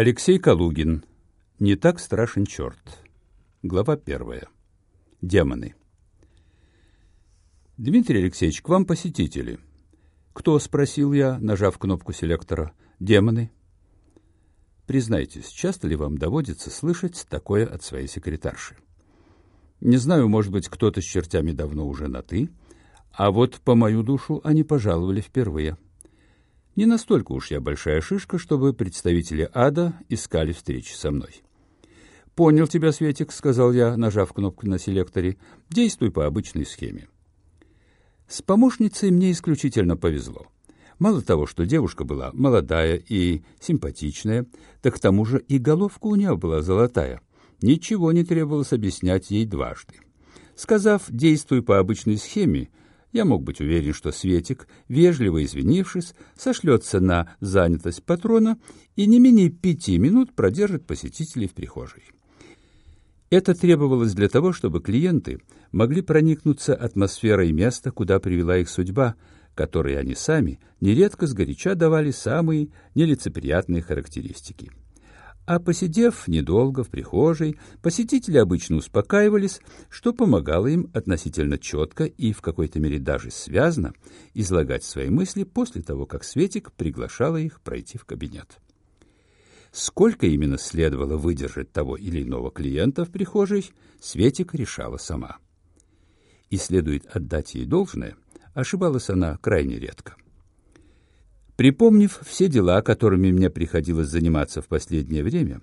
Алексей Калугин. Не так страшен черт. Глава первая. Демоны. Дмитрий Алексеевич, к вам посетители. Кто, спросил я, нажав кнопку селектора. Демоны. Признайтесь, часто ли вам доводится слышать такое от своей секретарши? Не знаю, может быть, кто-то с чертями давно уже на «ты», а вот по мою душу они пожаловали впервые. — не настолько уж я большая шишка, чтобы представители ада искали встречи со мной. «Понял тебя, Светик», — сказал я, нажав кнопку на селекторе. «Действуй по обычной схеме». С помощницей мне исключительно повезло. Мало того, что девушка была молодая и симпатичная, так к тому же и головка у нее была золотая. Ничего не требовалось объяснять ей дважды. Сказав «действуй по обычной схеме», я мог быть уверен, что Светик, вежливо извинившись, сошлется на занятость патрона и не менее пяти минут продержит посетителей в прихожей. Это требовалось для того, чтобы клиенты могли проникнуться атмосферой места, куда привела их судьба, которой они сами нередко сгоряча давали самые нелицеприятные характеристики. А посидев недолго в прихожей, посетители обычно успокаивались, что помогало им относительно четко и в какой-то мере даже связно излагать свои мысли после того, как Светик приглашала их пройти в кабинет. Сколько именно следовало выдержать того или иного клиента в прихожей, Светик решала сама. И следует отдать ей должное, ошибалась она крайне редко. Припомнив все дела, которыми мне приходилось заниматься в последнее время,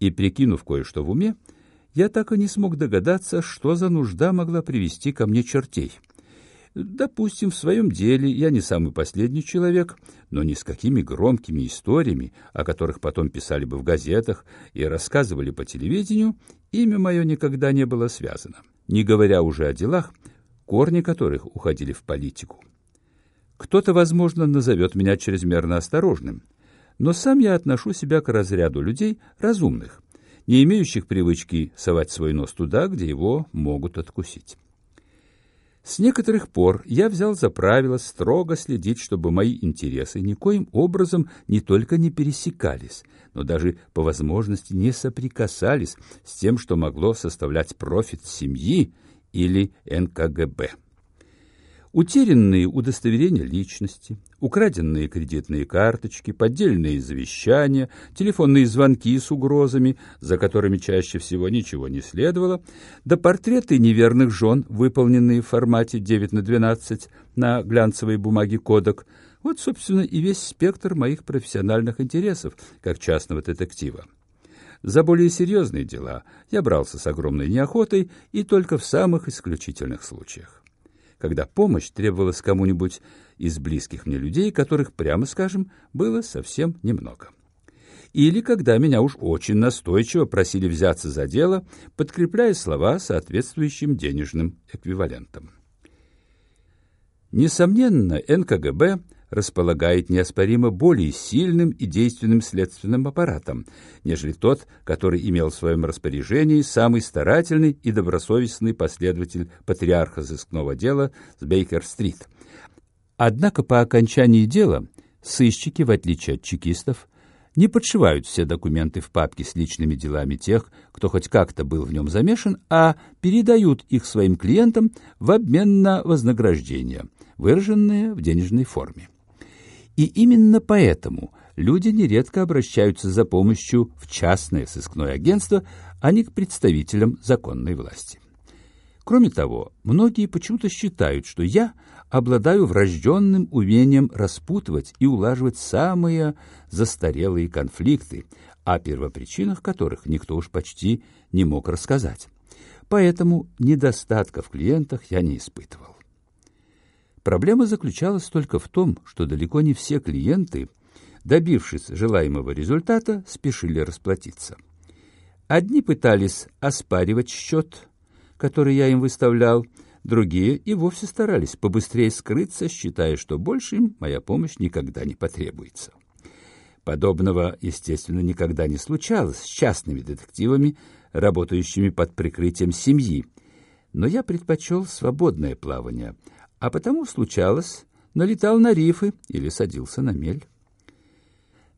и прикинув кое-что в уме, я так и не смог догадаться, что за нужда могла привести ко мне чертей. Допустим, в своем деле я не самый последний человек, но ни с какими громкими историями, о которых потом писали бы в газетах и рассказывали по телевидению, имя мое никогда не было связано, не говоря уже о делах, корни которых уходили в политику. Кто-то, возможно, назовет меня чрезмерно осторожным, но сам я отношу себя к разряду людей разумных, не имеющих привычки совать свой нос туда, где его могут откусить. С некоторых пор я взял за правило строго следить, чтобы мои интересы никоим образом не только не пересекались, но даже по возможности не соприкасались с тем, что могло составлять профит семьи или НКГБ. Утерянные удостоверения личности, украденные кредитные карточки, поддельные завещания, телефонные звонки с угрозами, за которыми чаще всего ничего не следовало, да портреты неверных жен, выполненные в формате 9 на 12 на глянцевой бумаге кодек. Вот, собственно, и весь спектр моих профессиональных интересов, как частного детектива. За более серьезные дела я брался с огромной неохотой и только в самых исключительных случаях когда помощь требовалась кому-нибудь из близких мне людей, которых, прямо скажем, было совсем немного. Или когда меня уж очень настойчиво просили взяться за дело, подкрепляя слова соответствующим денежным эквивалентом. Несомненно, НКГБ располагает неоспоримо более сильным и действенным следственным аппаратом, нежели тот, который имел в своем распоряжении самый старательный и добросовестный последователь патриарха сыскного дела с Бейкер-стрит. Однако по окончании дела сыщики, в отличие от чекистов, не подшивают все документы в папке с личными делами тех, кто хоть как-то был в нем замешан, а передают их своим клиентам в обмен на вознаграждение, выраженное в денежной форме. И именно поэтому люди нередко обращаются за помощью в частное сыскное агентство, а не к представителям законной власти. Кроме того, многие почему-то считают, что я обладаю врожденным умением распутывать и улаживать самые застарелые конфликты, о первопричинах которых никто уж почти не мог рассказать. Поэтому недостатка в клиентах я не испытывал. Проблема заключалась только в том, что далеко не все клиенты, добившись желаемого результата, спешили расплатиться. Одни пытались оспаривать счет, который я им выставлял, другие и вовсе старались побыстрее скрыться, считая, что больше им моя помощь никогда не потребуется. Подобного, естественно, никогда не случалось с частными детективами, работающими под прикрытием семьи, но я предпочел свободное плавание — а потому случалось, налетал на рифы или садился на мель.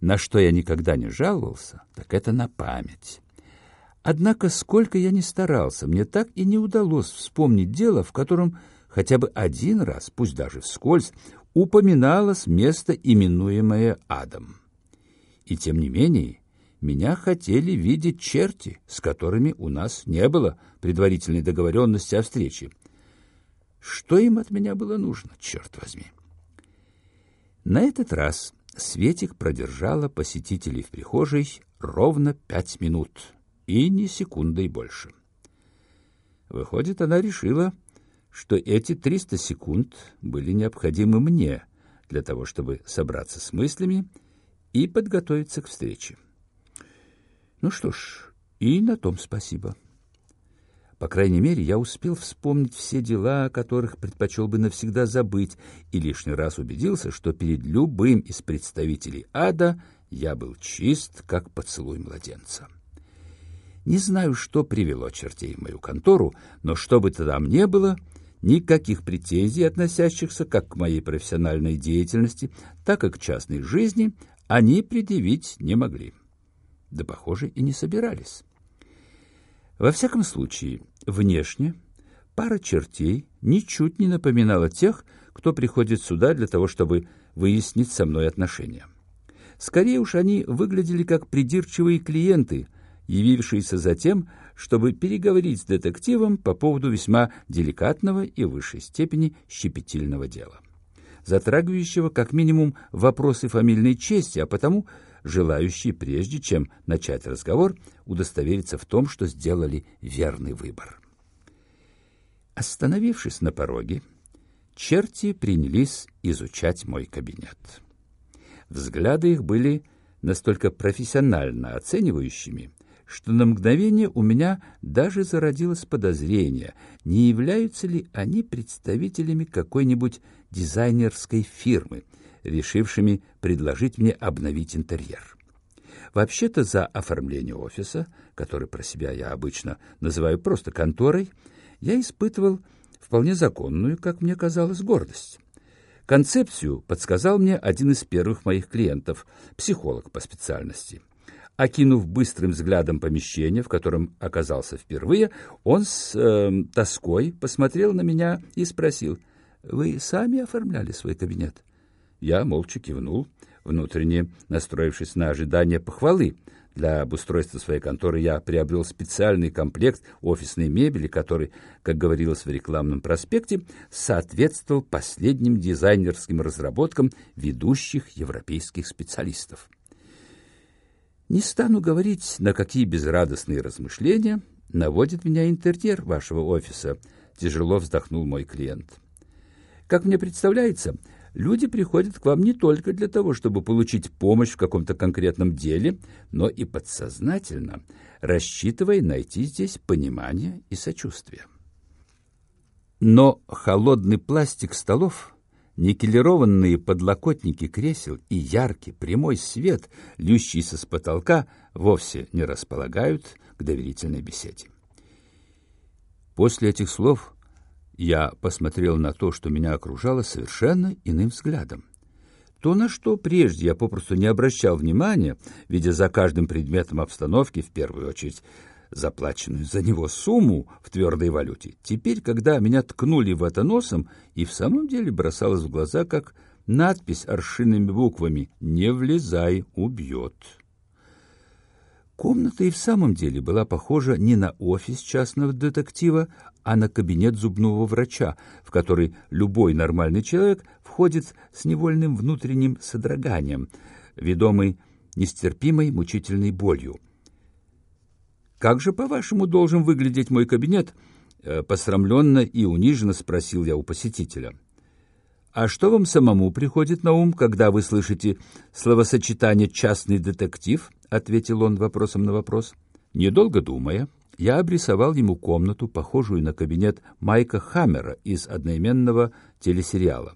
На что я никогда не жаловался, так это на память. Однако, сколько я ни старался, мне так и не удалось вспомнить дело, в котором хотя бы один раз, пусть даже вскользь, упоминалось место, именуемое адом. И тем не менее, меня хотели видеть черти, с которыми у нас не было предварительной договоренности о встрече. Что им от меня было нужно, черт возьми? На этот раз Светик продержала посетителей в прихожей ровно пять минут, и ни секундой больше. Выходит, она решила, что эти триста секунд были необходимы мне для того, чтобы собраться с мыслями и подготовиться к встрече. Ну что ж, и на том спасибо. По крайней мере, я успел вспомнить все дела, о которых предпочел бы навсегда забыть, и лишний раз убедился, что перед любым из представителей ада я был чист, как поцелуй младенца. Не знаю, что привело чертей в мою контору, но что бы то там ни было, никаких претензий, относящихся как к моей профессиональной деятельности, так и к частной жизни, они предъявить не могли. Да, похоже, и не собирались. Во всяком случае, внешне пара чертей ничуть не напоминала тех, кто приходит сюда для того, чтобы выяснить со мной отношения. Скорее уж они выглядели как придирчивые клиенты, явившиеся за тем, чтобы переговорить с детективом по поводу весьма деликатного и в высшей степени щепетильного дела, затрагивающего как минимум вопросы фамильной чести, а потому желающие, прежде чем начать разговор, удостовериться в том, что сделали верный выбор. Остановившись на пороге, черти принялись изучать мой кабинет. Взгляды их были настолько профессионально оценивающими, что на мгновение у меня даже зародилось подозрение, не являются ли они представителями какой-нибудь дизайнерской фирмы, решившими предложить мне обновить интерьер. Вообще-то за оформление офиса, который про себя я обычно называю просто конторой, я испытывал вполне законную, как мне казалось, гордость. Концепцию подсказал мне один из первых моих клиентов, психолог по специальности. Окинув быстрым взглядом помещение, в котором оказался впервые, он с э, тоской посмотрел на меня и спросил, «Вы сами оформляли свой кабинет?» Я молча кивнул, внутренне настроившись на ожидание похвалы. Для обустройства своей конторы я приобрел специальный комплект офисной мебели, который, как говорилось в рекламном проспекте, соответствовал последним дизайнерским разработкам ведущих европейских специалистов. Не стану говорить, на какие безрадостные размышления наводит меня интерьер вашего офиса, тяжело вздохнул мой клиент. Как мне представляется, Люди приходят к вам не только для того, чтобы получить помощь в каком-то конкретном деле, но и подсознательно, рассчитывая найти здесь понимание и сочувствие. Но холодный пластик столов, никелированные подлокотники кресел и яркий прямой свет, льющийся с потолка, вовсе не располагают к доверительной беседе. После этих слов я посмотрел на то, что меня окружало, совершенно иным взглядом. То, на что прежде я попросту не обращал внимания, видя за каждым предметом обстановки, в первую очередь, заплаченную за него сумму в твердой валюте, теперь, когда меня ткнули в это носом, и в самом деле бросалось в глаза, как надпись аршинными буквами «Не влезай, убьет». Комната и в самом деле была похожа не на офис частного детектива, а на кабинет зубного врача, в который любой нормальный человек входит с невольным внутренним содроганием, ведомый нестерпимой мучительной болью. «Как же, по-вашему, должен выглядеть мой кабинет?» э, Посрамленно и униженно спросил я у посетителя. «А что вам самому приходит на ум, когда вы слышите словосочетание «частный детектив»?» — ответил он вопросом на вопрос. Недолго думая, я обрисовал ему комнату, похожую на кабинет Майка Хаммера из одноименного телесериала.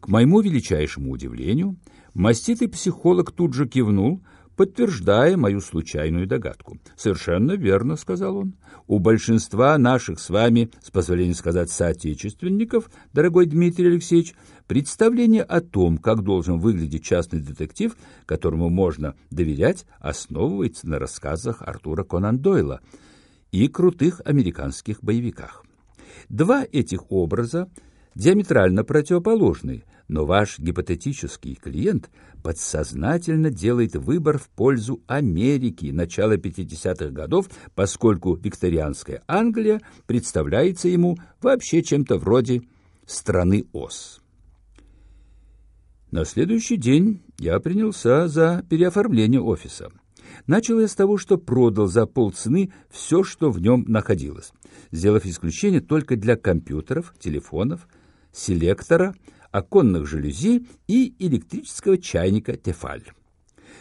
К моему величайшему удивлению, маститый психолог тут же кивнул, подтверждая мою случайную догадку. «Совершенно верно», — сказал он. «У большинства наших с вами, с позволения сказать, соотечественников, дорогой Дмитрий Алексеевич, представление о том, как должен выглядеть частный детектив, которому можно доверять, основывается на рассказах Артура Конан Дойла и крутых американских боевиках. Два этих образа диаметрально противоположны, но ваш гипотетический клиент подсознательно делает выбор в пользу Америки начала 50-х годов, поскольку викторианская Англия представляется ему вообще чем-то вроде страны ОС. На следующий день я принялся за переоформление офиса. Начал я с того, что продал за полцены все, что в нем находилось, сделав исключение только для компьютеров, телефонов, селектора, оконных жалюзи и электрического чайника «Тефаль».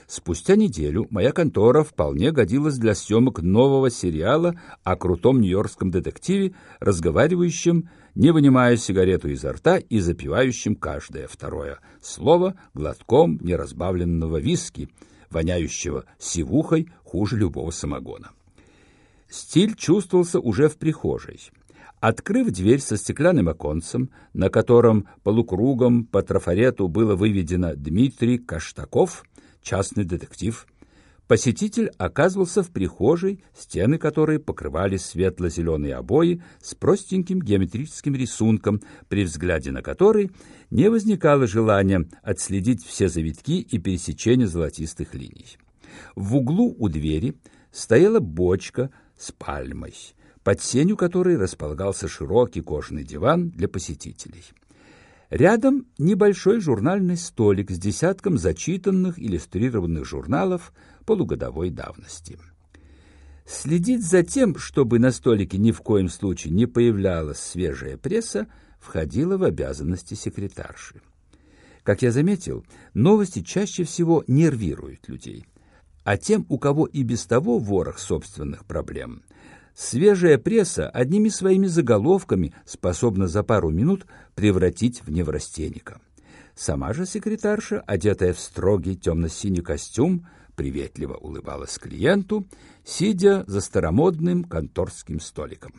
Спустя неделю моя контора вполне годилась для съемок нового сериала о крутом нью-йоркском детективе, разговаривающем, не вынимая сигарету изо рта и запивающим каждое второе слово глотком неразбавленного виски, воняющего сивухой хуже любого самогона. Стиль чувствовался уже в прихожей. Открыв дверь со стеклянным оконцем, на котором полукругом по трафарету было выведено «Дмитрий Каштаков», частный детектив, посетитель оказывался в прихожей, стены которой покрывали светло-зеленые обои с простеньким геометрическим рисунком, при взгляде на который не возникало желания отследить все завитки и пересечения золотистых линий. В углу у двери стояла бочка с пальмой — под сенью которой располагался широкий кожаный диван для посетителей. Рядом небольшой журнальный столик с десятком зачитанных иллюстрированных журналов полугодовой давности. Следить за тем, чтобы на столике ни в коем случае не появлялась свежая пресса, входило в обязанности секретарши. Как я заметил, новости чаще всего нервируют людей. А тем, у кого и без того ворох собственных проблем, Свежая пресса одними своими заголовками способна за пару минут превратить в неврастенника. Сама же секретарша, одетая в строгий темно-синий костюм, приветливо улыбалась клиенту, сидя за старомодным конторским столиком.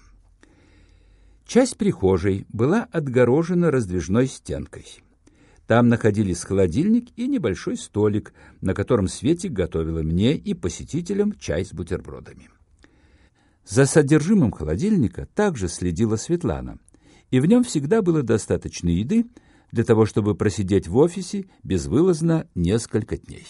Часть прихожей была отгорожена раздвижной стенкой. Там находились холодильник и небольшой столик, на котором Светик готовила мне и посетителям чай с бутербродами. За содержимым холодильника также следила Светлана, и в нем всегда было достаточно еды для того, чтобы просидеть в офисе безвылазно несколько дней.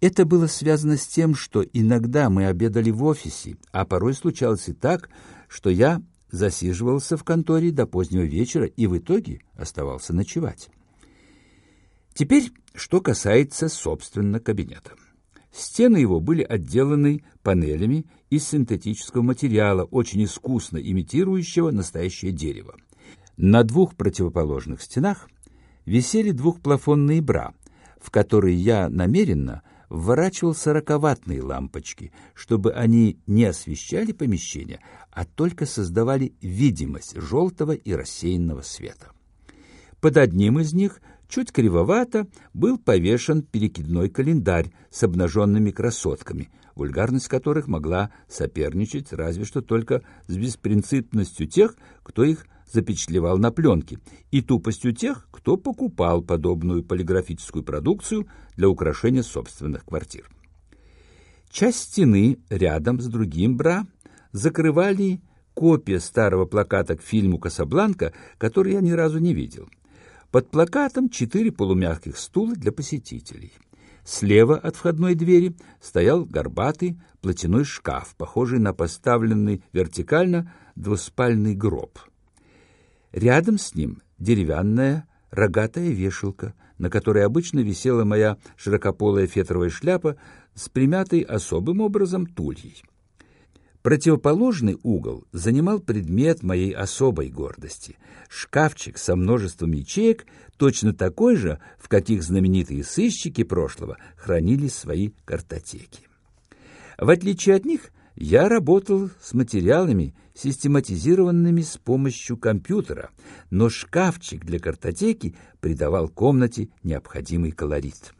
Это было связано с тем, что иногда мы обедали в офисе, а порой случалось и так, что я засиживался в конторе до позднего вечера и в итоге оставался ночевать. Теперь, что касается, собственно, кабинета. Стены его были отделаны панелями из синтетического материала, очень искусно имитирующего настоящее дерево. На двух противоположных стенах висели двухплафонные бра, в которые я намеренно вворачивал сороковатные лампочки, чтобы они не освещали помещение, а только создавали видимость желтого и рассеянного света. Под одним из них Чуть кривовато был повешен перекидной календарь с обнаженными красотками, вульгарность которых могла соперничать разве что только с беспринципностью тех, кто их запечатлевал на пленке, и тупостью тех, кто покупал подобную полиграфическую продукцию для украшения собственных квартир. Часть стены рядом с другим бра закрывали копия старого плаката к фильму «Касабланка», который я ни разу не видел — под плакатом четыре полумягких стула для посетителей. Слева от входной двери стоял горбатый платяной шкаф, похожий на поставленный вертикально двуспальный гроб. Рядом с ним деревянная рогатая вешалка, на которой обычно висела моя широкополая фетровая шляпа с примятой особым образом тульей. Противоположный угол занимал предмет моей особой гордости — шкафчик со множеством ячеек, точно такой же, в каких знаменитые сыщики прошлого хранили свои картотеки. В отличие от них, я работал с материалами, систематизированными с помощью компьютера, но шкафчик для картотеки придавал комнате необходимый колорит.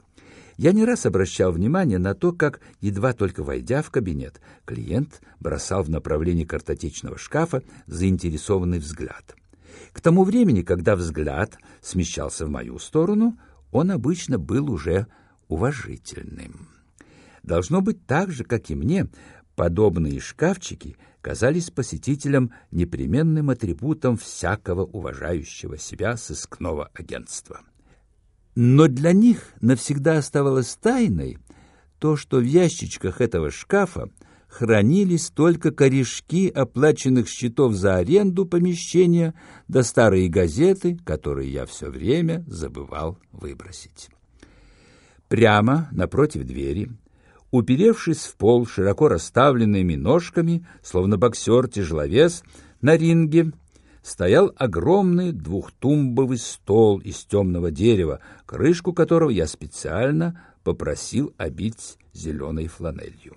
Я не раз обращал внимание на то, как, едва только войдя в кабинет, клиент бросал в направлении картотечного шкафа заинтересованный взгляд. К тому времени, когда взгляд смещался в мою сторону, он обычно был уже уважительным. Должно быть так же, как и мне, подобные шкафчики казались посетителям непременным атрибутом всякого уважающего себя сыскного агентства. Но для них навсегда оставалось тайной то, что в ящичках этого шкафа хранились только корешки оплаченных счетов за аренду помещения да старые газеты, которые я все время забывал выбросить. Прямо напротив двери, уперевшись в пол широко расставленными ножками, словно боксер-тяжеловес на ринге, стоял огромный двухтумбовый стол из темного дерева, крышку которого я специально попросил обить зеленой фланелью.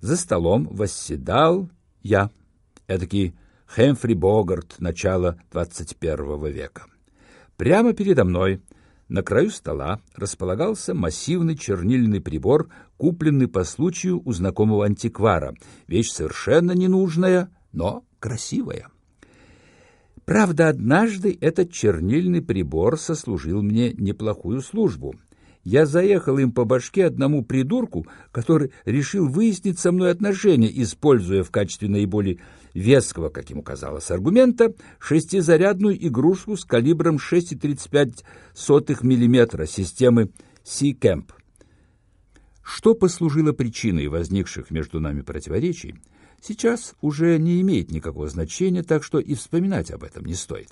За столом восседал я, эдакий Хэмфри Богарт начала XXI века. Прямо передо мной, на краю стола, располагался массивный чернильный прибор, купленный по случаю у знакомого антиквара. Вещь совершенно ненужная, но красивая. Правда, однажды этот чернильный прибор сослужил мне неплохую службу. Я заехал им по башке одному придурку, который решил выяснить со мной отношения, используя в качестве наиболее веского, как ему казалось, аргумента шестизарядную игрушку с калибром 6,35 мм системы Sea-Camp. Что послужило причиной возникших между нами противоречий, сейчас уже не имеет никакого значения, так что и вспоминать об этом не стоит.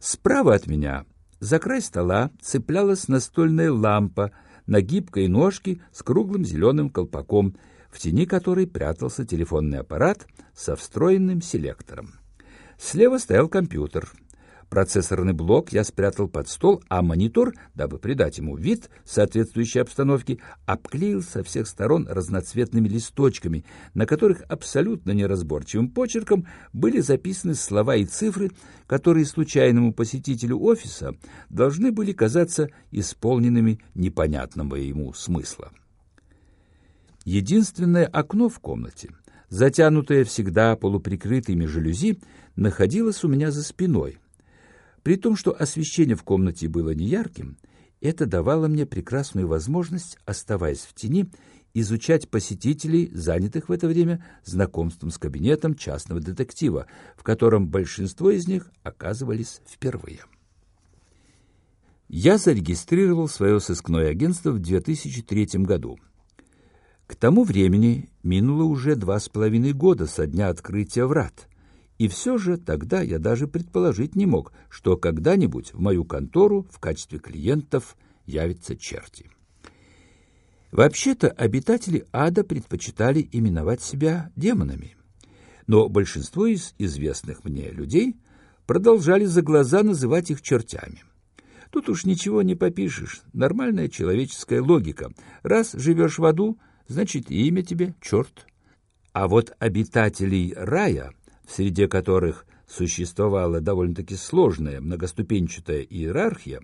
Справа от меня за край стола цеплялась настольная лампа на гибкой ножке с круглым зеленым колпаком, в тени которой прятался телефонный аппарат со встроенным селектором. Слева стоял компьютер — Процессорный блок я спрятал под стол, а монитор, дабы придать ему вид соответствующей обстановке, обклеил со всех сторон разноцветными листочками, на которых абсолютно неразборчивым почерком были записаны слова и цифры, которые случайному посетителю офиса должны были казаться исполненными непонятного ему смысла. Единственное окно в комнате, затянутое всегда полуприкрытыми жалюзи, находилось у меня за спиной — при том, что освещение в комнате было неярким, это давало мне прекрасную возможность, оставаясь в тени, изучать посетителей, занятых в это время знакомством с кабинетом частного детектива, в котором большинство из них оказывались впервые. Я зарегистрировал свое сыскное агентство в 2003 году. К тому времени минуло уже два с половиной года со дня открытия врат – и все же тогда я даже предположить не мог, что когда-нибудь в мою контору в качестве клиентов явятся черти. Вообще-то обитатели ада предпочитали именовать себя демонами. Но большинство из известных мне людей продолжали за глаза называть их чертями. Тут уж ничего не попишешь, нормальная человеческая логика. Раз живешь в аду, значит имя тебе черт. А вот обитателей рая среди которых существовала довольно-таки сложная многоступенчатая иерархия,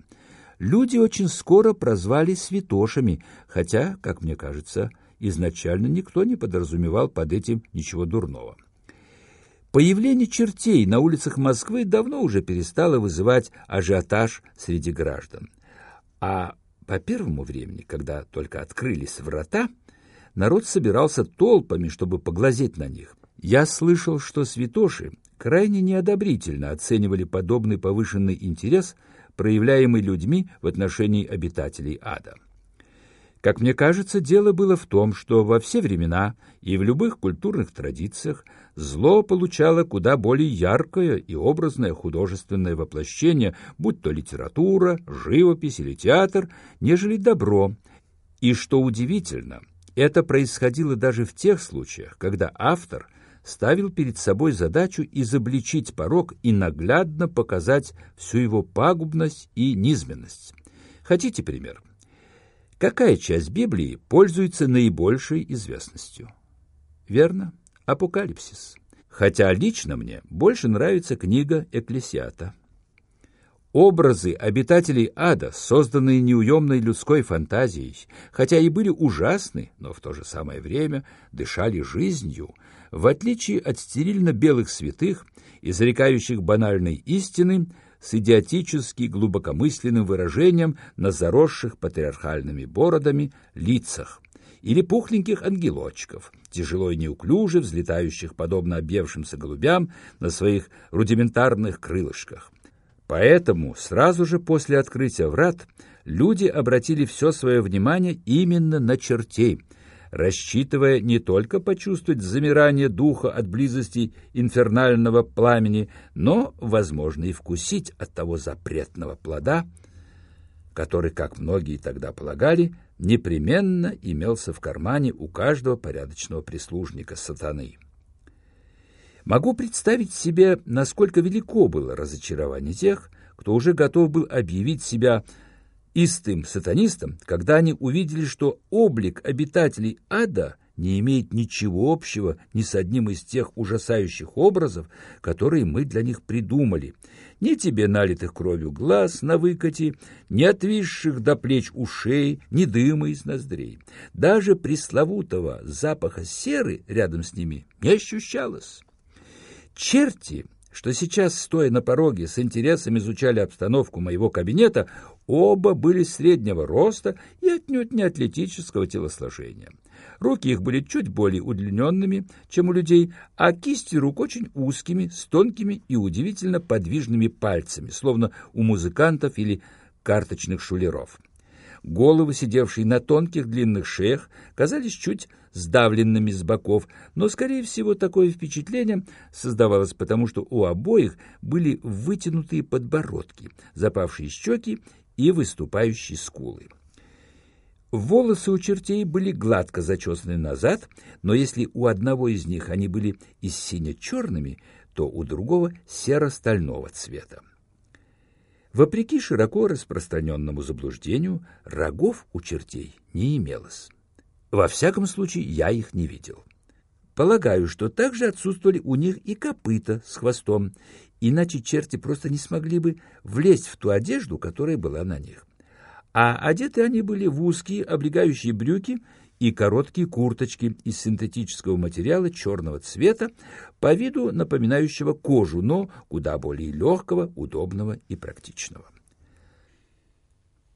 люди очень скоро прозвали святошами, хотя, как мне кажется, изначально никто не подразумевал под этим ничего дурного. Появление чертей на улицах Москвы давно уже перестало вызывать ажиотаж среди граждан. А по первому времени, когда только открылись врата, народ собирался толпами, чтобы поглазеть на них. Я слышал, что святоши крайне неодобрительно оценивали подобный повышенный интерес, проявляемый людьми в отношении обитателей ада. Как мне кажется, дело было в том, что во все времена и в любых культурных традициях зло получало куда более яркое и образное художественное воплощение, будь то литература, живопись или театр, нежели добро. И что удивительно, это происходило даже в тех случаях, когда автор ставил перед собой задачу изобличить порог и наглядно показать всю его пагубность и низменность. Хотите пример? Какая часть Библии пользуется наибольшей известностью? Верно, Апокалипсис. Хотя лично мне больше нравится книга Экклесиата. Образы обитателей ада, созданные неуемной людской фантазией, хотя и были ужасны, но в то же самое время дышали жизнью, в отличие от стерильно-белых святых, изрекающих банальной истины, с идиотически глубокомысленным выражением на заросших патриархальными бородами лицах или пухленьких ангелочков, тяжело и неуклюже взлетающих, подобно объевшимся голубям, на своих рудиментарных крылышках. Поэтому сразу же после открытия врат люди обратили все свое внимание именно на чертей, рассчитывая не только почувствовать замирание духа от близости инфернального пламени, но, возможно, и вкусить от того запретного плода, который, как многие тогда полагали, непременно имелся в кармане у каждого порядочного прислужника сатаны. Могу представить себе, насколько велико было разочарование тех, кто уже готов был объявить себя истым сатанистом, когда они увидели, что облик обитателей ада не имеет ничего общего ни с одним из тех ужасающих образов, которые мы для них придумали. Ни тебе налитых кровью глаз на выкате, ни отвисших до плеч ушей, ни дыма из ноздрей. Даже пресловутого запаха серы рядом с ними не ощущалось. Черти, что сейчас, стоя на пороге, с интересом изучали обстановку моего кабинета, оба были среднего роста и отнюдь не атлетического телосложения. Руки их были чуть более удлиненными, чем у людей, а кисти рук очень узкими, с тонкими и удивительно подвижными пальцами, словно у музыкантов или карточных шулеров. Головы, сидевшие на тонких длинных шеях, казались чуть сдавленными с боков, но, скорее всего, такое впечатление создавалось потому, что у обоих были вытянутые подбородки, запавшие щеки и выступающие скулы. Волосы у чертей были гладко зачесаны назад, но если у одного из них они были и сине-черными, то у другого серо-стального цвета. Вопреки широко распространенному заблуждению, рогов у чертей не имелось. Во всяком случае, я их не видел. Полагаю, что также отсутствовали у них и копыта с хвостом, иначе черти просто не смогли бы влезть в ту одежду, которая была на них. А одеты они были в узкие облегающие брюки и короткие курточки из синтетического материала черного цвета, по виду напоминающего кожу, но куда более легкого, удобного и практичного.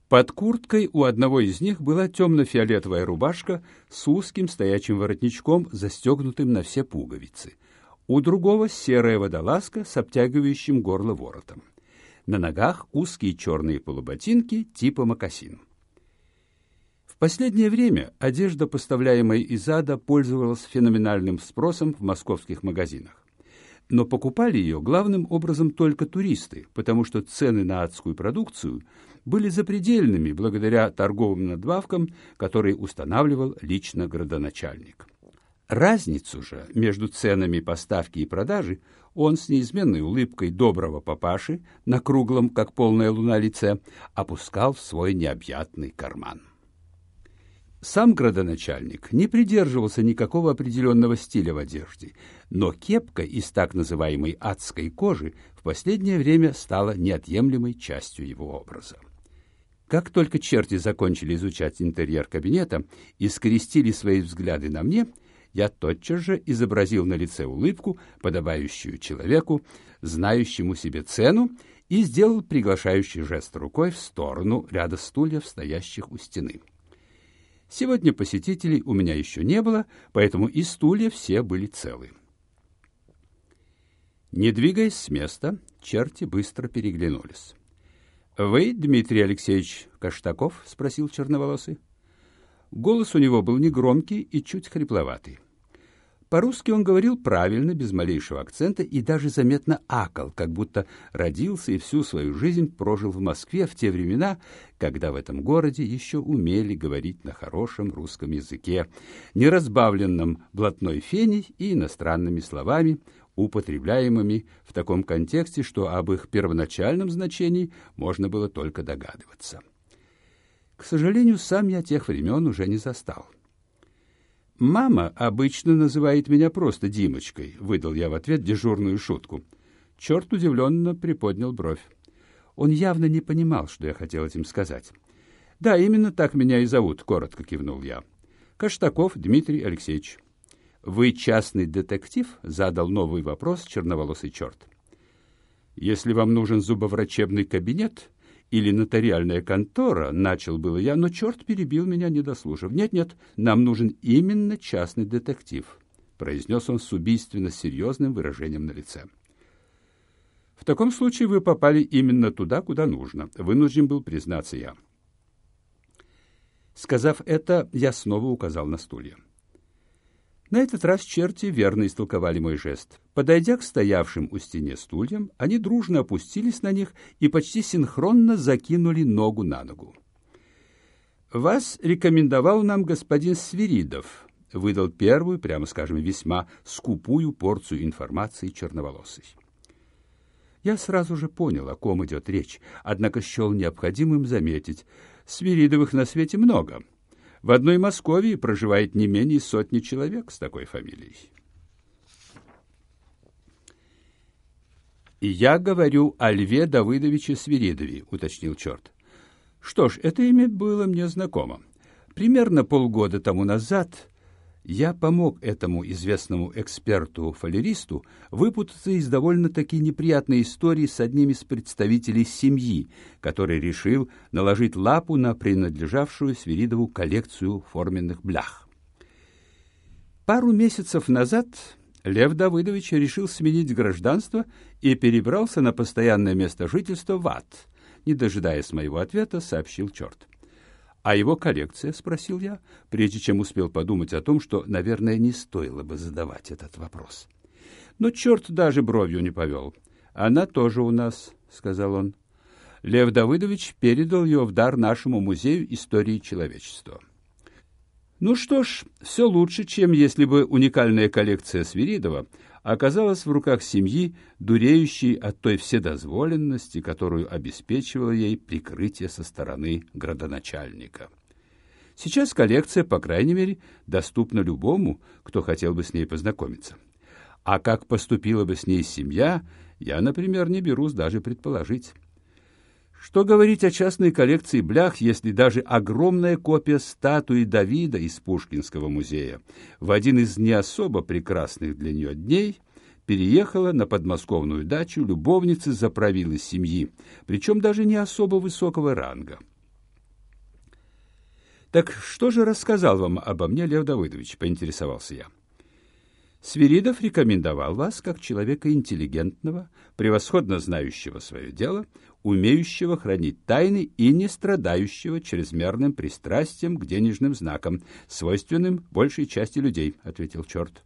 Под курткой у одного из них была темно-фиолетовая рубашка с узким стоячим воротничком, застегнутым на все пуговицы. У другого серая водолазка с обтягивающим горло воротом. На ногах узкие черные полуботинки типа мокасин последнее время одежда, поставляемая из ада, пользовалась феноменальным спросом в московских магазинах. Но покупали ее главным образом только туристы, потому что цены на адскую продукцию были запредельными благодаря торговым надбавкам, которые устанавливал лично градоначальник. Разницу же между ценами поставки и продажи он с неизменной улыбкой доброго папаши на круглом, как полная луна, лице опускал в свой необъятный карман. Сам градоначальник не придерживался никакого определенного стиля в одежде, но кепка из так называемой адской кожи в последнее время стала неотъемлемой частью его образа. Как только черти закончили изучать интерьер кабинета и скрестили свои взгляды на мне, я тотчас же изобразил на лице улыбку, подобающую человеку, знающему себе цену, и сделал приглашающий жест рукой в сторону ряда стульев, стоящих у стены. Сегодня посетителей у меня еще не было, поэтому и стулья все были целы. Не двигаясь с места, черти быстро переглянулись. «Вы, Дмитрий Алексеевич Каштаков?» — спросил черноволосый. Голос у него был негромкий и чуть хрипловатый. По-русски он говорил правильно, без малейшего акцента, и даже заметно акал, как будто родился и всю свою жизнь прожил в Москве в те времена, когда в этом городе еще умели говорить на хорошем русском языке, не разбавленном блатной феней и иностранными словами, употребляемыми в таком контексте, что об их первоначальном значении можно было только догадываться. К сожалению, сам я тех времен уже не застал. «Мама обычно называет меня просто Димочкой», — выдал я в ответ дежурную шутку. Черт удивленно приподнял бровь. Он явно не понимал, что я хотел этим сказать. «Да, именно так меня и зовут», — коротко кивнул я. «Каштаков Дмитрий Алексеевич». «Вы частный детектив?» — задал новый вопрос черноволосый черт. «Если вам нужен зубоврачебный кабинет или нотариальная контора», — начал было я, но черт перебил меня, не дослушав. «Нет-нет, нам нужен именно частный детектив», — произнес он с убийственно серьезным выражением на лице. «В таком случае вы попали именно туда, куда нужно», — вынужден был признаться я. Сказав это, я снова указал на стулья. На этот раз черти верно истолковали мой жест. Подойдя к стоявшим у стене стульям, они дружно опустились на них и почти синхронно закинули ногу на ногу. «Вас рекомендовал нам господин Свиридов», — выдал первую, прямо скажем, весьма скупую порцию информации черноволосый. Я сразу же понял, о ком идет речь, однако счел необходимым заметить. Свиридовых на свете много — в одной Москве проживает не менее сотни человек с такой фамилией. «И я говорю о Льве Давыдовиче Свиридове», — уточнил черт. «Что ж, это имя было мне знакомо. Примерно полгода тому назад я помог этому известному эксперту-фалеристу выпутаться из довольно-таки неприятной истории с одним из представителей семьи, который решил наложить лапу на принадлежавшую Свиридову коллекцию форменных блях. Пару месяцев назад Лев Давыдович решил сменить гражданство и перебрался на постоянное место жительства в ад. Не дожидаясь моего ответа, сообщил черт. «А его коллекция?» — спросил я, прежде чем успел подумать о том, что, наверное, не стоило бы задавать этот вопрос. Но черт даже бровью не повел. «Она тоже у нас», — сказал он. Лев Давыдович передал ее в дар нашему музею истории человечества. Ну что ж, все лучше, чем если бы уникальная коллекция Свиридова оказалась в руках семьи, дуреющей от той вседозволенности, которую обеспечивало ей прикрытие со стороны градоначальника. Сейчас коллекция, по крайней мере, доступна любому, кто хотел бы с ней познакомиться. А как поступила бы с ней семья, я, например, не берусь даже предположить. Что говорить о частной коллекции блях, если даже огромная копия статуи Давида из Пушкинского музея в один из не особо прекрасных для нее дней переехала на подмосковную дачу любовницы заправилы семьи, причем даже не особо высокого ранга. «Так что же рассказал вам обо мне Лев Давыдович?» — поинтересовался я. Свиридов рекомендовал вас как человека интеллигентного, превосходно знающего свое дело, умеющего хранить тайны и не страдающего чрезмерным пристрастием к денежным знакам, свойственным большей части людей, — ответил черт.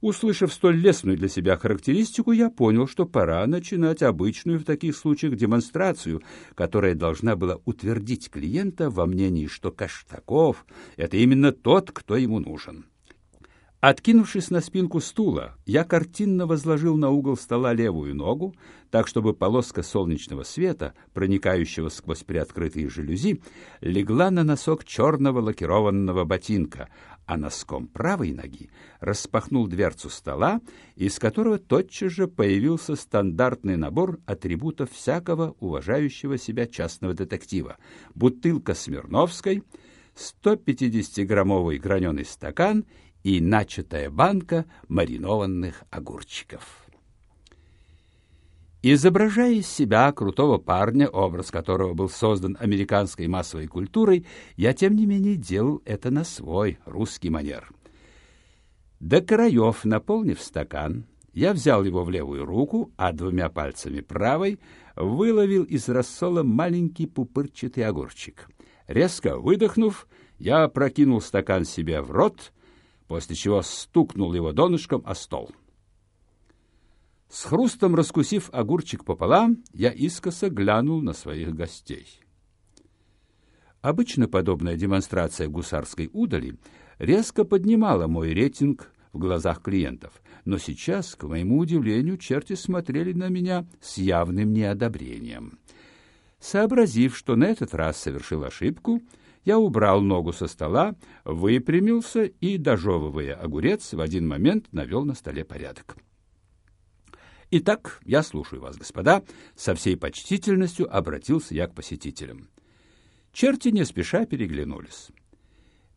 Услышав столь лестную для себя характеристику, я понял, что пора начинать обычную в таких случаях демонстрацию, которая должна была утвердить клиента во мнении, что Каштаков — это именно тот, кто ему нужен. Откинувшись на спинку стула, я картинно возложил на угол стола левую ногу, так чтобы полоска солнечного света, проникающего сквозь приоткрытые жалюзи, легла на носок черного лакированного ботинка, а носком правой ноги распахнул дверцу стола, из которого тотчас же появился стандартный набор атрибутов всякого уважающего себя частного детектива. Бутылка Смирновской, 150-граммовый граненый стакан — и начатая банка маринованных огурчиков. Изображая из себя крутого парня, образ которого был создан американской массовой культурой, я, тем не менее, делал это на свой русский манер. До краев, наполнив стакан, я взял его в левую руку, а двумя пальцами правой выловил из рассола маленький пупырчатый огурчик. Резко выдохнув, я прокинул стакан себе в рот после чего стукнул его донышком о стол. С хрустом раскусив огурчик пополам, я искоса глянул на своих гостей. Обычно подобная демонстрация гусарской удали резко поднимала мой рейтинг в глазах клиентов, но сейчас, к моему удивлению, черти смотрели на меня с явным неодобрением. Сообразив, что на этот раз совершил ошибку, я убрал ногу со стола, выпрямился и, дожевывая огурец, в один момент навел на столе порядок. Итак, я слушаю вас, господа, со всей почтительностью обратился я к посетителям. Черти не спеша переглянулись.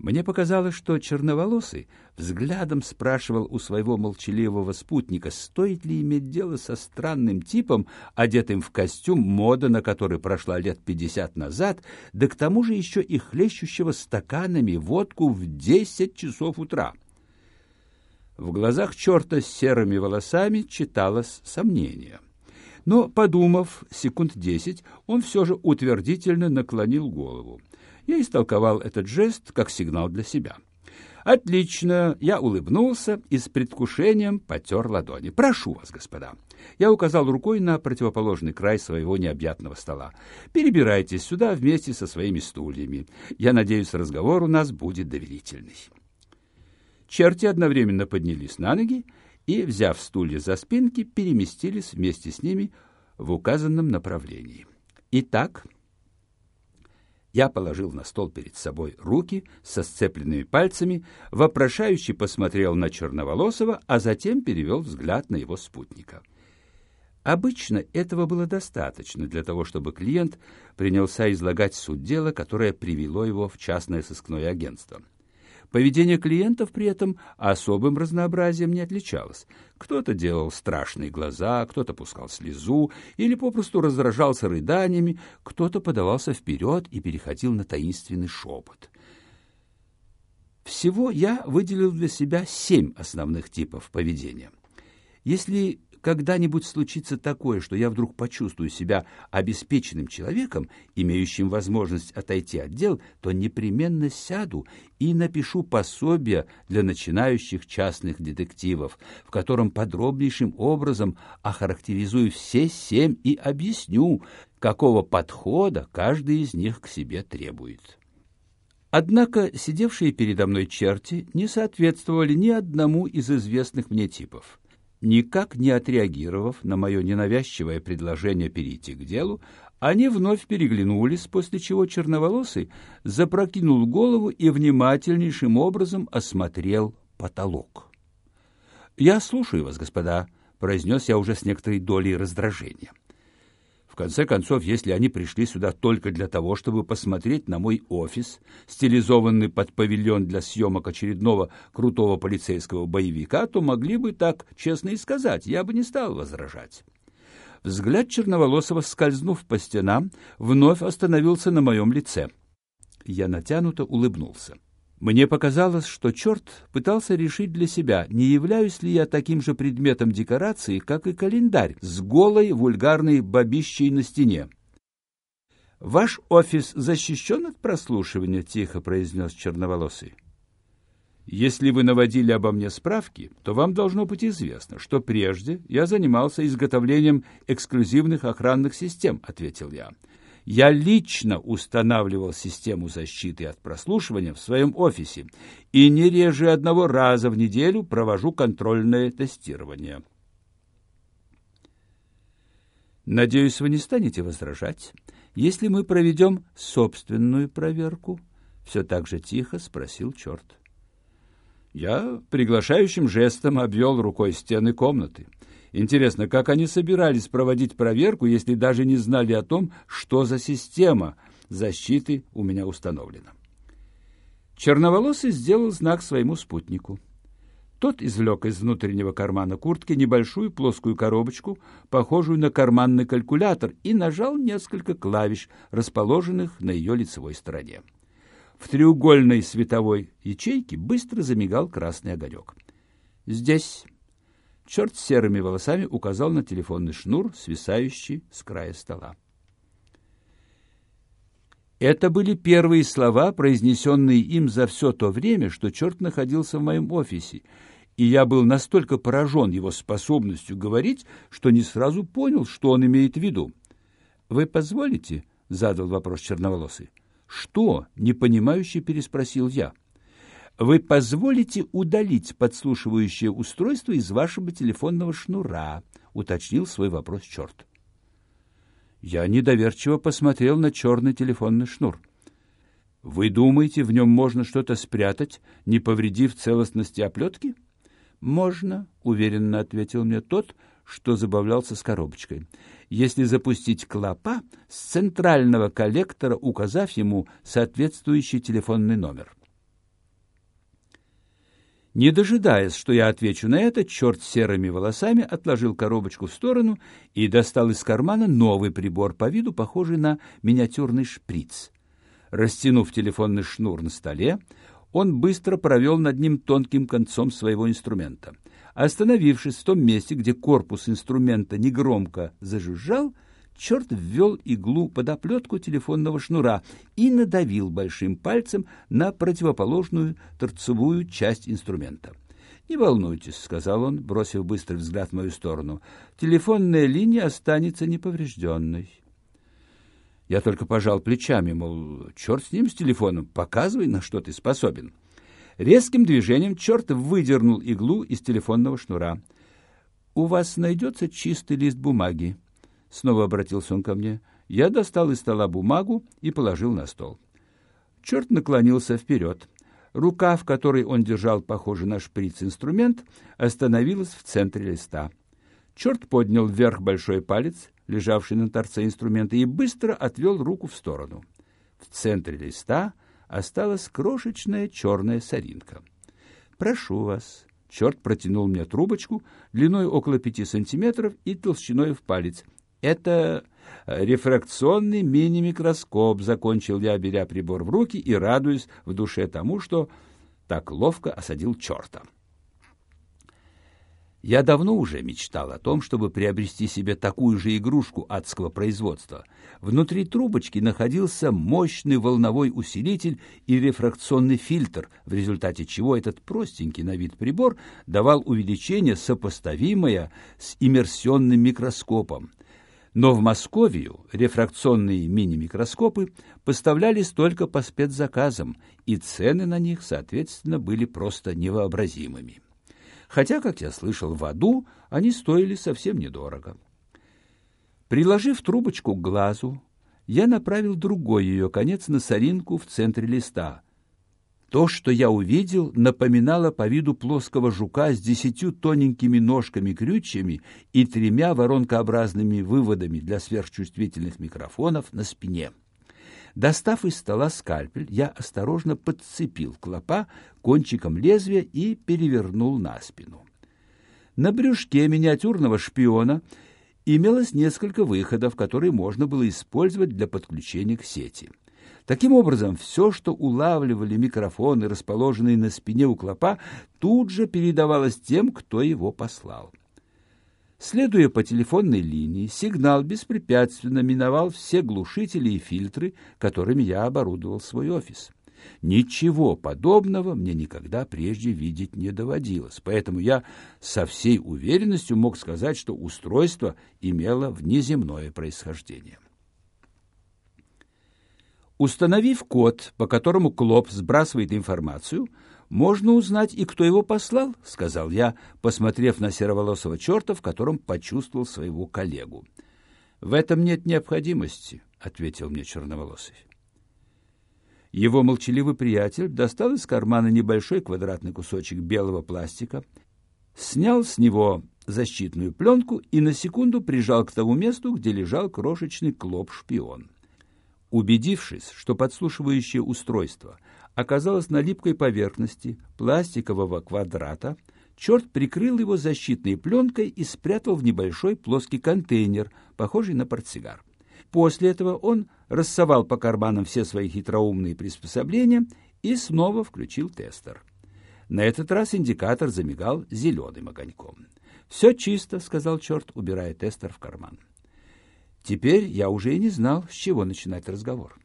Мне показалось, что черноволосый взглядом спрашивал у своего молчаливого спутника, стоит ли иметь дело со странным типом, одетым в костюм, мода на который прошла лет пятьдесят назад, да к тому же еще и хлещущего стаканами водку в десять часов утра. В глазах черта с серыми волосами читалось сомнение. Но, подумав секунд десять, он все же утвердительно наклонил голову. Я истолковал этот жест как сигнал для себя. «Отлично!» Я улыбнулся и с предвкушением потер ладони. «Прошу вас, господа!» Я указал рукой на противоположный край своего необъятного стола. «Перебирайтесь сюда вместе со своими стульями. Я надеюсь, разговор у нас будет доверительный». Черти одновременно поднялись на ноги и, взяв стулья за спинки, переместились вместе с ними в указанном направлении. Итак, я положил на стол перед собой руки со сцепленными пальцами, вопрошающе посмотрел на Черноволосого, а затем перевел взгляд на его спутника. Обычно этого было достаточно для того, чтобы клиент принялся излагать суть дела, которое привело его в частное сыскное агентство. Поведение клиентов при этом особым разнообразием не отличалось. Кто-то делал страшные глаза, кто-то пускал слезу или попросту раздражался рыданиями, кто-то подавался вперед и переходил на таинственный шепот. Всего я выделил для себя семь основных типов поведения. Если когда-нибудь случится такое, что я вдруг почувствую себя обеспеченным человеком, имеющим возможность отойти от дел, то непременно сяду и напишу пособие для начинающих частных детективов, в котором подробнейшим образом охарактеризую все семь и объясню, какого подхода каждый из них к себе требует. Однако сидевшие передо мной черти не соответствовали ни одному из известных мне типов. Никак не отреагировав на мое ненавязчивое предложение перейти к делу, они вновь переглянулись, после чего черноволосый запрокинул голову и внимательнейшим образом осмотрел потолок. «Я слушаю вас, господа», — произнес я уже с некоторой долей раздражения. В конце концов, если они пришли сюда только для того, чтобы посмотреть на мой офис, стилизованный под павильон для съемок очередного крутого полицейского боевика, то могли бы так честно и сказать, я бы не стал возражать. Взгляд Черноволосого, скользнув по стенам, вновь остановился на моем лице. Я натянуто улыбнулся. Мне показалось, что черт пытался решить для себя, не являюсь ли я таким же предметом декорации, как и календарь с голой вульгарной бабищей на стене. «Ваш офис защищен от прослушивания?» — тихо произнес черноволосый. «Если вы наводили обо мне справки, то вам должно быть известно, что прежде я занимался изготовлением эксклюзивных охранных систем», — ответил я. Я лично устанавливал систему защиты от прослушивания в своем офисе и не реже одного раза в неделю провожу контрольное тестирование. Надеюсь, вы не станете возражать, если мы проведем собственную проверку? Все так же тихо спросил черт. Я приглашающим жестом обвел рукой стены комнаты. Интересно, как они собирались проводить проверку, если даже не знали о том, что за система защиты у меня установлена? Черноволосый сделал знак своему спутнику. Тот извлек из внутреннего кармана куртки небольшую плоскую коробочку, похожую на карманный калькулятор, и нажал несколько клавиш, расположенных на ее лицевой стороне. В треугольной световой ячейке быстро замигал красный огонек. «Здесь», Черт с серыми волосами указал на телефонный шнур, свисающий с края стола. Это были первые слова, произнесенные им за все то время, что черт находился в моем офисе, и я был настолько поражен его способностью говорить, что не сразу понял, что он имеет в виду. «Вы позволите?» — задал вопрос черноволосый. «Что?» — непонимающе переспросил я вы позволите удалить подслушивающее устройство из вашего телефонного шнура, уточнил свой вопрос черт. Я недоверчиво посмотрел на черный телефонный шнур. Вы думаете, в нем можно что-то спрятать, не повредив целостности оплетки? Можно, уверенно ответил мне тот, что забавлялся с коробочкой. Если запустить клопа с центрального коллектора, указав ему соответствующий телефонный номер. Не дожидаясь, что я отвечу на это, черт серыми волосами отложил коробочку в сторону и достал из кармана новый прибор по виду, похожий на миниатюрный шприц. Растянув телефонный шнур на столе, он быстро провел над ним тонким концом своего инструмента. Остановившись в том месте, где корпус инструмента негромко зажужжал, черт ввел иглу под оплетку телефонного шнура и надавил большим пальцем на противоположную торцевую часть инструмента. «Не волнуйтесь», — сказал он, бросив быстрый взгляд в мою сторону, — «телефонная линия останется неповрежденной». Я только пожал плечами, мол, черт с ним, с телефоном, показывай, на что ты способен. Резким движением черт выдернул иглу из телефонного шнура. «У вас найдется чистый лист бумаги?» Снова обратился он ко мне. Я достал из стола бумагу и положил на стол. Черт наклонился вперед. Рука, в которой он держал похожий на шприц инструмент, остановилась в центре листа. Черт поднял вверх большой палец, лежавший на торце инструмента, и быстро отвел руку в сторону. В центре листа осталась крошечная черная соринка. «Прошу вас». Черт протянул мне трубочку длиной около пяти сантиметров и толщиной в палец. «Это рефракционный мини-микроскоп», — закончил я, беря прибор в руки и радуясь в душе тому, что так ловко осадил черта. Я давно уже мечтал о том, чтобы приобрести себе такую же игрушку адского производства. Внутри трубочки находился мощный волновой усилитель и рефракционный фильтр, в результате чего этот простенький на вид прибор давал увеличение, сопоставимое с иммерсионным микроскопом. Но в Московию рефракционные мини-микроскопы поставлялись только по спецзаказам, и цены на них, соответственно, были просто невообразимыми хотя, как я слышал, в аду они стоили совсем недорого. Приложив трубочку к глазу, я направил другой ее конец на соринку в центре листа. То, что я увидел, напоминало по виду плоского жука с десятью тоненькими ножками-крючьями и тремя воронкообразными выводами для сверхчувствительных микрофонов на спине. Достав из стола скальпель, я осторожно подцепил клопа кончиком лезвия и перевернул на спину. На брюшке миниатюрного шпиона имелось несколько выходов, которые можно было использовать для подключения к сети. Таким образом, все, что улавливали микрофоны, расположенные на спине у клопа, тут же передавалось тем, кто его послал. Следуя по телефонной линии, сигнал беспрепятственно миновал все глушители и фильтры, которыми я оборудовал свой офис. Ничего подобного мне никогда прежде видеть не доводилось, поэтому я со всей уверенностью мог сказать, что устройство имело внеземное происхождение. Установив код, по которому Клоп сбрасывает информацию, можно узнать и кто его послал, — сказал я, посмотрев на сероволосого черта, в котором почувствовал своего коллегу. — В этом нет необходимости, — ответил мне черноволосый. Его молчаливый приятель достал из кармана небольшой квадратный кусочек белого пластика, снял с него защитную пленку и на секунду прижал к тому месту, где лежал крошечный клоп-шпион. Убедившись, что подслушивающее устройство оказалось на липкой поверхности пластикового квадрата, черт прикрыл его защитной пленкой и спрятал в небольшой плоский контейнер, похожий на портсигар. После этого он рассовал по карманам все свои хитроумные приспособления и снова включил тестер. На этот раз индикатор замигал зеленым огоньком. «Все чисто», — сказал черт, убирая тестер в карман. Теперь я уже и не знал, с чего начинать разговор.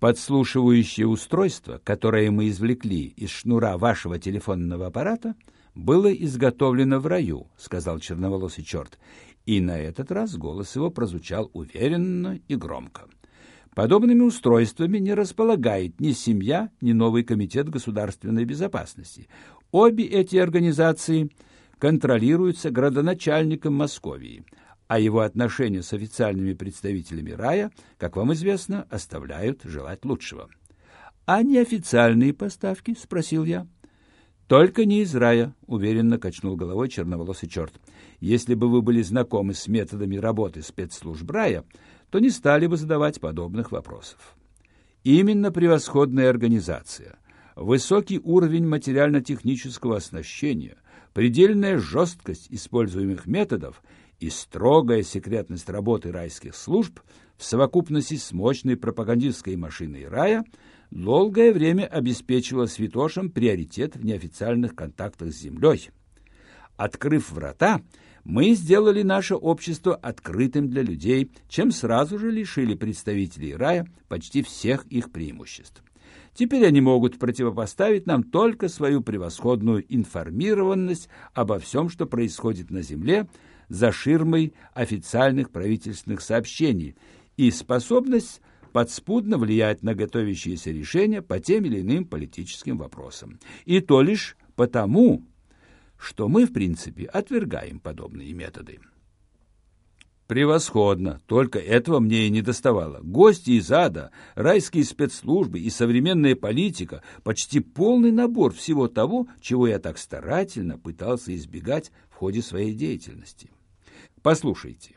Подслушивающее устройство, которое мы извлекли из шнура вашего телефонного аппарата, было изготовлено в раю, сказал черноволосый черт, и на этот раз голос его прозвучал уверенно и громко. Подобными устройствами не располагает ни семья, ни новый комитет государственной безопасности. Обе эти организации контролируются градоначальником Московии – а его отношения с официальными представителями рая, как вам известно, оставляют желать лучшего. «А неофициальные поставки?» — спросил я. «Только не из рая», — уверенно качнул головой черноволосый черт. «Если бы вы были знакомы с методами работы спецслужб рая, то не стали бы задавать подобных вопросов. Именно превосходная организация, высокий уровень материально-технического оснащения, предельная жесткость используемых методов и строгая секретность работы райских служб в совокупности с мощной пропагандистской машиной рая — долгое время обеспечивала святошам приоритет в неофициальных контактах с землей. Открыв врата, мы сделали наше общество открытым для людей, чем сразу же лишили представителей рая почти всех их преимуществ. Теперь они могут противопоставить нам только свою превосходную информированность обо всем, что происходит на Земле, за ширмой официальных правительственных сообщений, и способность подспудно влиять на готовящиеся решения по тем или иным политическим вопросам. И то лишь потому, что мы, в принципе, отвергаем подобные методы. Превосходно, только этого мне и не доставало. Гости из ада, райские спецслужбы и современная политика – почти полный набор всего того, чего я так старательно пытался избегать в ходе своей деятельности. Послушайте,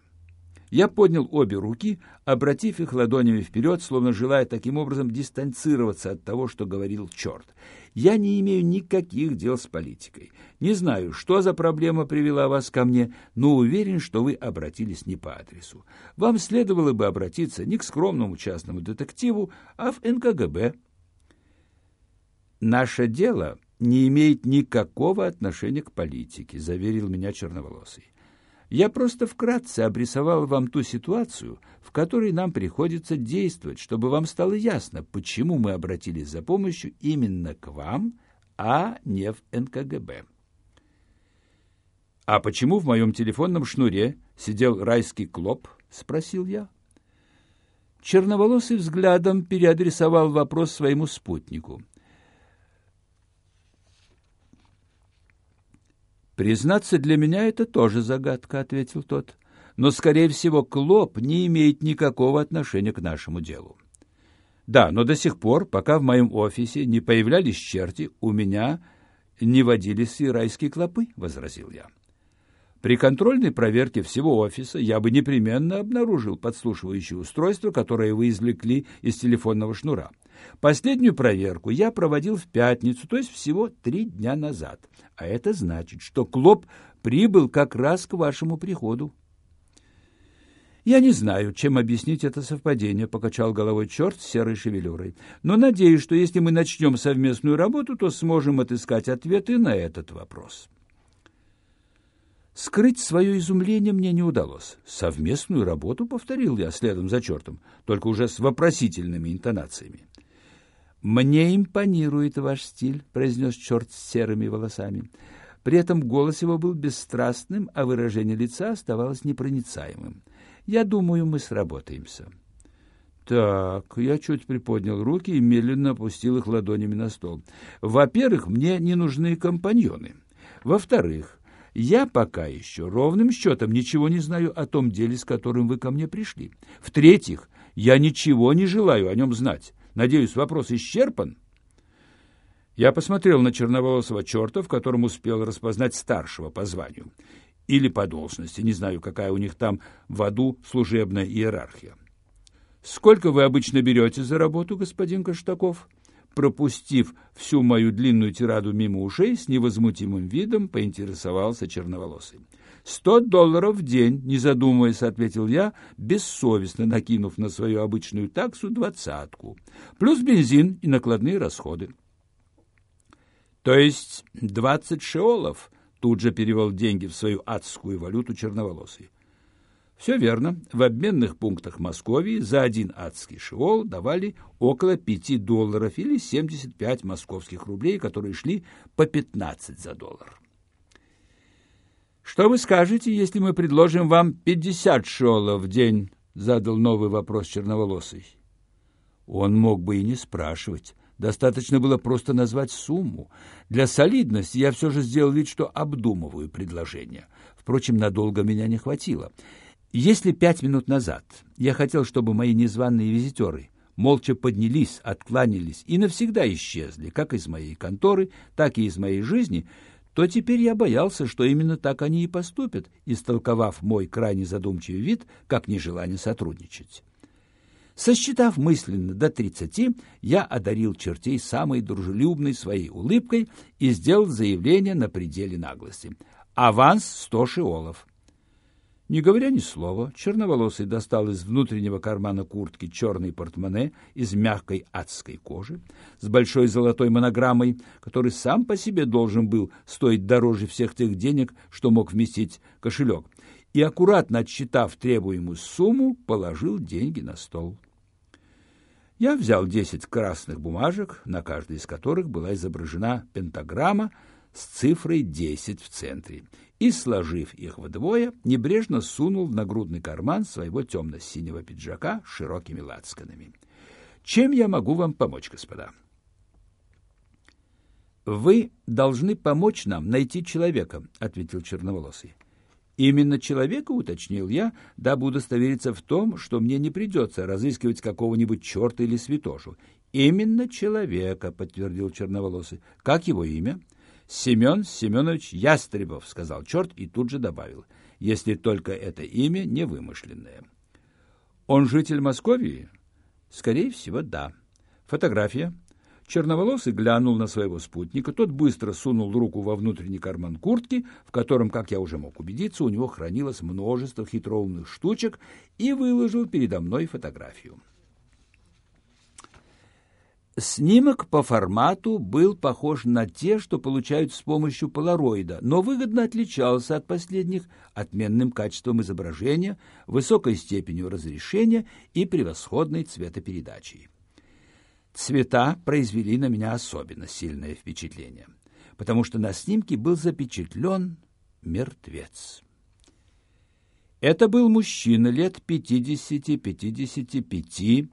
я поднял обе руки, обратив их ладонями вперед, словно желая таким образом дистанцироваться от того, что говорил черт. Я не имею никаких дел с политикой. Не знаю, что за проблема привела вас ко мне, но уверен, что вы обратились не по адресу. Вам следовало бы обратиться не к скромному частному детективу, а в НКГБ. Наше дело не имеет никакого отношения к политике, заверил меня черноволосый. Я просто вкратце обрисовал вам ту ситуацию, в которой нам приходится действовать, чтобы вам стало ясно, почему мы обратились за помощью именно к вам, а не в НКГБ. «А почему в моем телефонном шнуре сидел райский клоп?» — спросил я. Черноволосый взглядом переадресовал вопрос своему спутнику — «Признаться, для меня это тоже загадка», — ответил тот. «Но, скорее всего, Клоп не имеет никакого отношения к нашему делу». «Да, но до сих пор, пока в моем офисе не появлялись черти, у меня не водились и райские клопы», — возразил я. При контрольной проверке всего офиса я бы непременно обнаружил подслушивающее устройство, которое вы извлекли из телефонного шнура. Последнюю проверку я проводил в пятницу, то есть всего три дня назад. А это значит, что Клоп прибыл как раз к вашему приходу. «Я не знаю, чем объяснить это совпадение», — покачал головой черт с серой шевелюрой. «Но надеюсь, что если мы начнем совместную работу, то сможем отыскать ответы на этот вопрос». Скрыть свое изумление мне не удалось. Совместную работу повторил я следом за чертом, только уже с вопросительными интонациями. «Мне импонирует ваш стиль», — произнес черт с серыми волосами. При этом голос его был бесстрастным, а выражение лица оставалось непроницаемым. «Я думаю, мы сработаемся». Так, я чуть приподнял руки и медленно опустил их ладонями на стол. Во-первых, мне не нужны компаньоны. Во-вторых, я пока еще ровным счетом ничего не знаю о том деле, с которым вы ко мне пришли. В-третьих, я ничего не желаю о нем знать. Надеюсь, вопрос исчерпан?» Я посмотрел на черноволосого черта, в котором успел распознать старшего по званию. Или по должности, не знаю, какая у них там в аду служебная иерархия. «Сколько вы обычно берете за работу, господин Каштаков?» Пропустив всю мою длинную тираду мимо ушей, с невозмутимым видом поинтересовался черноволосый. «Сто долларов в день», — не задумываясь, ответил я, бессовестно накинув на свою обычную таксу двадцатку, плюс бензин и накладные расходы. «То есть двадцать шеолов?» — тут же перевел деньги в свою адскую валюту черноволосый. Все верно. В обменных пунктах Москвы за один адский шеол давали около пяти долларов или 75 московских рублей, которые шли по 15 за доллар. «Что вы скажете, если мы предложим вам пятьдесят шолов в день?» — задал новый вопрос черноволосый. Он мог бы и не спрашивать. Достаточно было просто назвать сумму. Для солидности я все же сделал вид, что обдумываю предложение. Впрочем, надолго меня не хватило. Если пять минут назад я хотел, чтобы мои незваные визитеры молча поднялись, откланялись и навсегда исчезли, как из моей конторы, так и из моей жизни, то теперь я боялся, что именно так они и поступят, истолковав мой крайне задумчивый вид как нежелание сотрудничать. Сосчитав мысленно до тридцати, я одарил чертей самой дружелюбной своей улыбкой и сделал заявление на пределе наглости. «Аванс сто шиолов». Не говоря ни слова, черноволосый достал из внутреннего кармана куртки черный портмоне из мягкой адской кожи с большой золотой монограммой, который сам по себе должен был стоить дороже всех тех денег, что мог вместить кошелек, и, аккуратно отсчитав требуемую сумму, положил деньги на стол. Я взял десять красных бумажек, на каждой из которых была изображена пентаграмма с цифрой десять в центре, и, сложив их вдвое, небрежно сунул в нагрудный карман своего темно-синего пиджака с широкими лацканами. «Чем я могу вам помочь, господа?» «Вы должны помочь нам найти человека», — ответил черноволосый. «Именно человека, — уточнил я, — дабы удостовериться в том, что мне не придется разыскивать какого-нибудь черта или святошу». «Именно человека», — подтвердил черноволосый. «Как его имя?» Семен Семенович Ястребов, сказал черт и тут же добавил, если только это имя не вымышленное. Он житель Московии? Скорее всего, да. Фотография. Черноволосый глянул на своего спутника, тот быстро сунул руку во внутренний карман куртки, в котором, как я уже мог убедиться, у него хранилось множество хитроумных штучек, и выложил передо мной фотографию. Снимок по формату был похож на те, что получают с помощью полароида, но выгодно отличался от последних отменным качеством изображения, высокой степенью разрешения и превосходной цветопередачей. Цвета произвели на меня особенно сильное впечатление, потому что на снимке был запечатлен мертвец. Это был мужчина лет 50-55,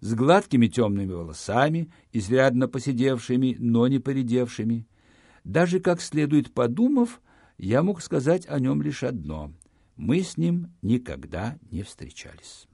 с гладкими темными волосами, изрядно поседевшими, но не поредевшими. Даже как следует подумав, я мог сказать о нем лишь одно — мы с ним никогда не встречались.